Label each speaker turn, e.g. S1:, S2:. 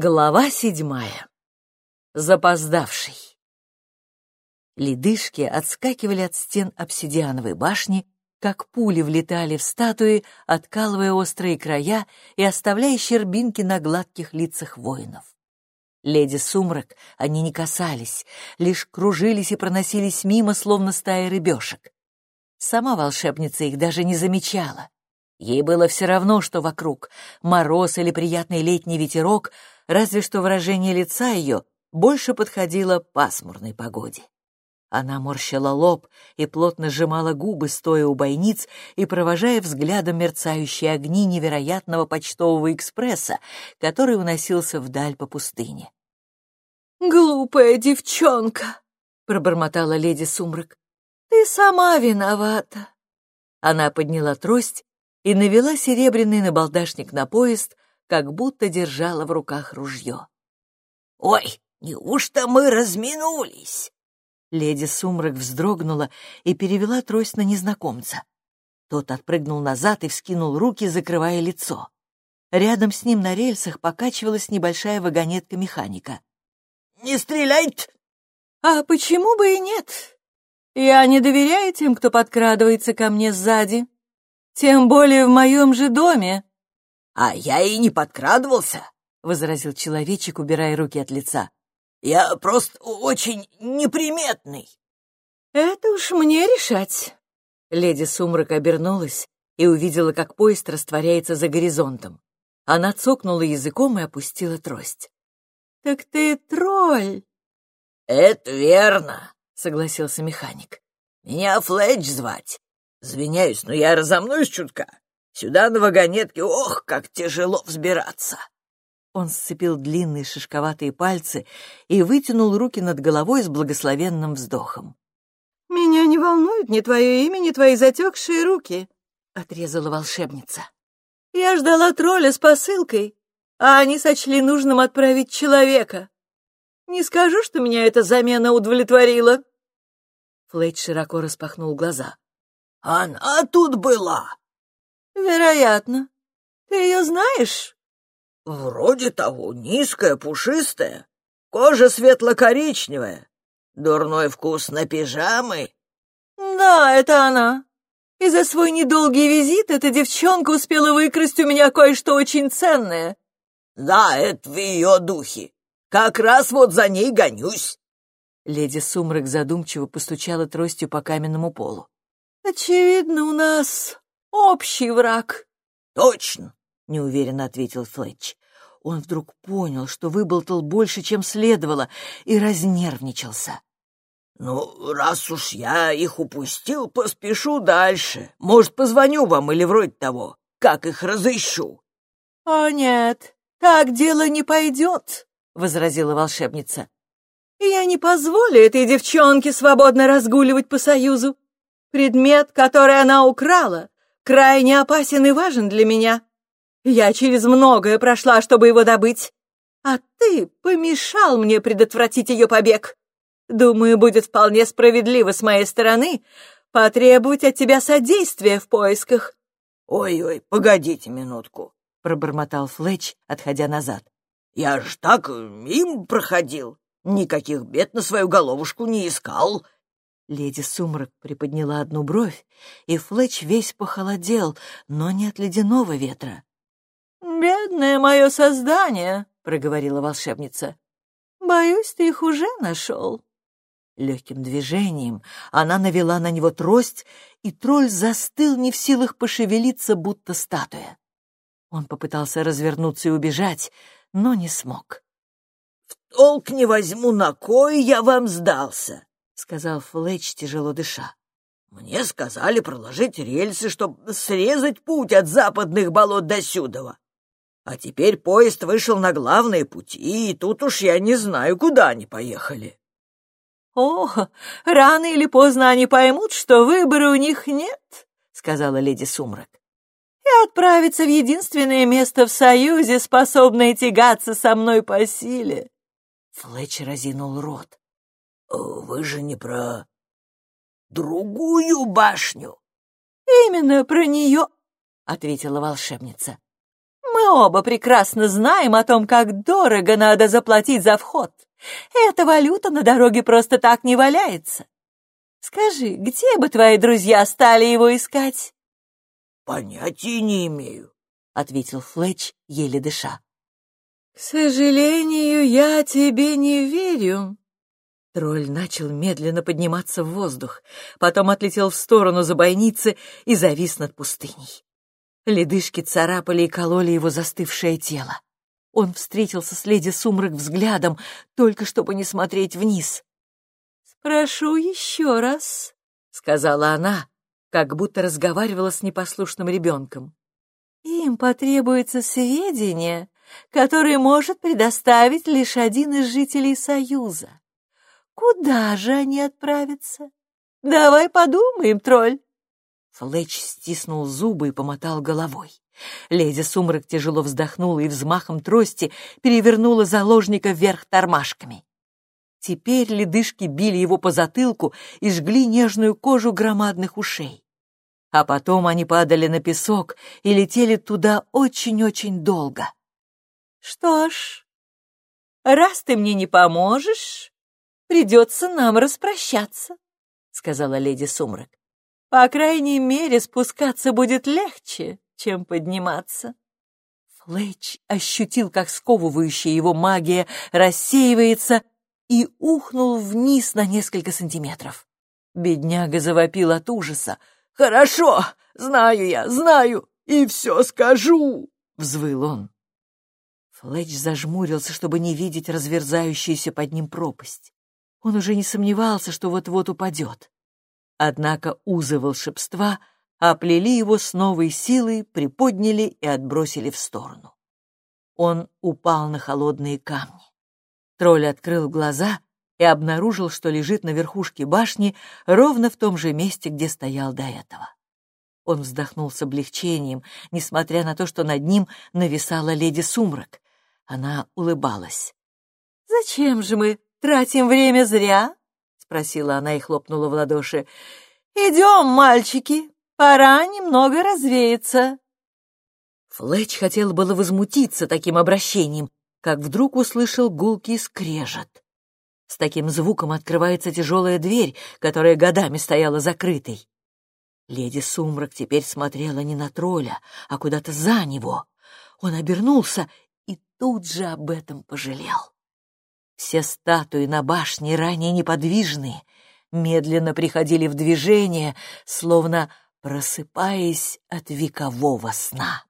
S1: Глава седьмая. Запоздавший. Ледышки отскакивали от стен обсидиановой башни, как пули влетали в статуи, откалывая острые края и оставляя щербинки на гладких лицах воинов. Леди Сумрак они не касались, лишь кружились и проносились мимо, словно стая рыбешек. Сама волшебница их даже не замечала. Ей было все равно, что вокруг — мороз или приятный летний ветерок — разве что выражение лица ее больше подходило пасмурной погоде. Она морщила лоб и плотно сжимала губы, стоя у бойниц и провожая взглядом мерцающие огни невероятного почтового экспресса, который уносился вдаль по пустыне.
S2: «Глупая девчонка!» — пробормотала леди Сумрак. «Ты сама виновата!»
S1: Она подняла трость и навела серебряный набалдашник на поезд, как будто держала в руках ружье.
S3: «Ой, неужто мы разминулись?»
S1: Леди Сумрак вздрогнула и перевела трость на незнакомца. Тот отпрыгнул назад и вскинул руки, закрывая лицо. Рядом с ним на рельсах покачивалась небольшая вагонетка механика.
S3: «Не стреляйте!»
S2: «А почему бы и нет? Я не доверяю тем, кто подкрадывается ко мне сзади. Тем более в моем же доме.
S3: «А я и не подкрадывался», —
S1: возразил человечек, убирая руки от лица.
S3: «Я просто очень неприметный».
S2: «Это уж мне решать».
S1: Леди Сумрак обернулась и увидела, как поезд растворяется за горизонтом. Она цокнула языком и опустила трость.
S2: «Так ты тролль!»
S3: «Это верно», —
S1: согласился механик.
S3: «Меня Флэдж звать. Извиняюсь, но я разомнусь чутка. Сюда на вагонетке, ох, как тяжело взбираться!»
S1: Он сцепил длинные шишковатые пальцы и вытянул руки над головой с благословенным вздохом.
S2: «Меня не волнует ни твое имя, ни твои затекшие руки», —
S1: отрезала волшебница.
S2: «Я ждала тролля с посылкой, а они сочли нужным отправить человека. Не скажу, что меня эта замена удовлетворила».
S1: Флейт широко распахнул глаза.
S3: «Она тут была!»
S2: «Вероятно. Ты ее знаешь?»
S3: «Вроде того, низкая, пушистая, кожа светло-коричневая, дурной вкус на пижамы».
S2: «Да, это она. И за свой недолгий визит эта девчонка успела выкрасть у меня кое-что очень ценное».
S3: «Да, это в ее духе. Как раз вот за ней гонюсь».
S1: Леди Сумрак задумчиво постучала тростью по каменному полу.
S2: «Очевидно, у нас общий враг».
S3: «Точно», —
S1: неуверенно ответил Флетч. Он вдруг понял, что выболтал больше, чем следовало, и разнервничался.
S3: «Ну, раз уж я их упустил, поспешу дальше. Может, позвоню вам или вроде того, как их разыщу».
S2: «О нет, так дело не пойдет», —
S1: возразила волшебница.
S2: «Я не позволю этой девчонке свободно разгуливать по Союзу. Предмет, который она украла, крайне опасен и важен для меня. Я через многое прошла, чтобы его добыть. А ты помешал мне предотвратить ее побег. Думаю, будет вполне справедливо с моей стороны потребовать от тебя содействия в поисках.
S3: «Ой-ой, погодите минутку», —
S1: пробормотал Флетч, отходя назад.
S3: «Я ж так им проходил, никаких бед на свою головушку не искал».
S1: Леди Сумрак приподняла одну бровь, и Флетч весь похолодел, но не от ледяного ветра.
S2: «Бедное мое создание», — проговорила волшебница. «Боюсь, ты их уже нашел».
S1: Легким движением она навела на него трость, и тролль застыл не в силах пошевелиться, будто статуя. Он попытался развернуться и убежать, но не смог.
S3: «В толк не возьму, на кой я вам сдался!»
S1: — сказал Флетч, тяжело дыша.
S3: «Мне сказали проложить рельсы, чтобы срезать путь от западных болот до Сюдова. А теперь поезд вышел на главные пути, и тут уж я не знаю, куда они поехали».
S2: «О, рано или поздно они поймут, что выбора у них нет», — сказала леди Сумрак. «И отправиться в единственное место в Союзе, способное тягаться со мной по силе».
S1: Флетч разинул рот.
S3: «Вы же не про другую башню?»
S2: «Именно про нее», — ответила волшебница. Мы оба прекрасно знаем о том, как дорого надо заплатить за вход. Эта валюта на дороге просто так не валяется. Скажи, где бы твои друзья стали его искать?
S3: Понятия не имею, ответил Флетч, еле дыша.
S2: К сожалению, я тебе не верю. Тролль начал медленно подниматься в воздух, потом отлетел в сторону за бойницы и завис над пустыней. Ледышки царапали и кололи его застывшее тело. Он встретился с леди Сумрак взглядом, только чтобы не смотреть вниз. «Спрошу еще раз», — сказала она, как будто разговаривала с непослушным ребенком. «Им потребуется сведения, которые может предоставить лишь один из жителей Союза. Куда же они отправятся? Давай подумаем, тролль. Флетч стиснул зубы и помотал головой. Леди Сумрак тяжело вздохнула и взмахом трости перевернула заложника вверх тормашками. Теперь ледышки били его по затылку и жгли нежную кожу громадных ушей. А потом они падали на песок и летели туда очень-очень долго. «Что ж, раз ты мне не поможешь, придется нам распрощаться», — сказала леди Сумрак. По крайней мере, спускаться будет легче, чем подниматься. Флетч ощутил, как сковывающая его магия рассеивается, и ухнул вниз на несколько сантиметров. Бедняга завопил от ужаса.
S3: «Хорошо, знаю я, знаю, и все скажу!» — взвыл он.
S1: Флетч зажмурился, чтобы не видеть разверзающуюся под ним пропасть. Он уже не сомневался, что вот-вот упадет. Однако узы волшебства оплели его с новой силой, приподняли и отбросили в сторону. Он упал на холодные камни. Тролль открыл глаза и обнаружил, что лежит на верхушке башни ровно в том же месте, где стоял до этого. Он вздохнул с облегчением, несмотря на то, что над ним нависала леди Сумрак. Она улыбалась. «Зачем же мы тратим время зря?» спросила она и хлопнула в ладоши. «Идем, мальчики, пора немного развеяться». Флетч хотел было возмутиться таким обращением, как вдруг услышал гулкий скрежет. С таким звуком открывается тяжелая дверь, которая годами стояла закрытой. Леди Сумрак теперь смотрела не на тролля, а куда-то за него. Он обернулся и тут же об этом пожалел. Все статуи на башне, ранее неподвижные, медленно приходили в движение, словно просыпаясь от векового сна.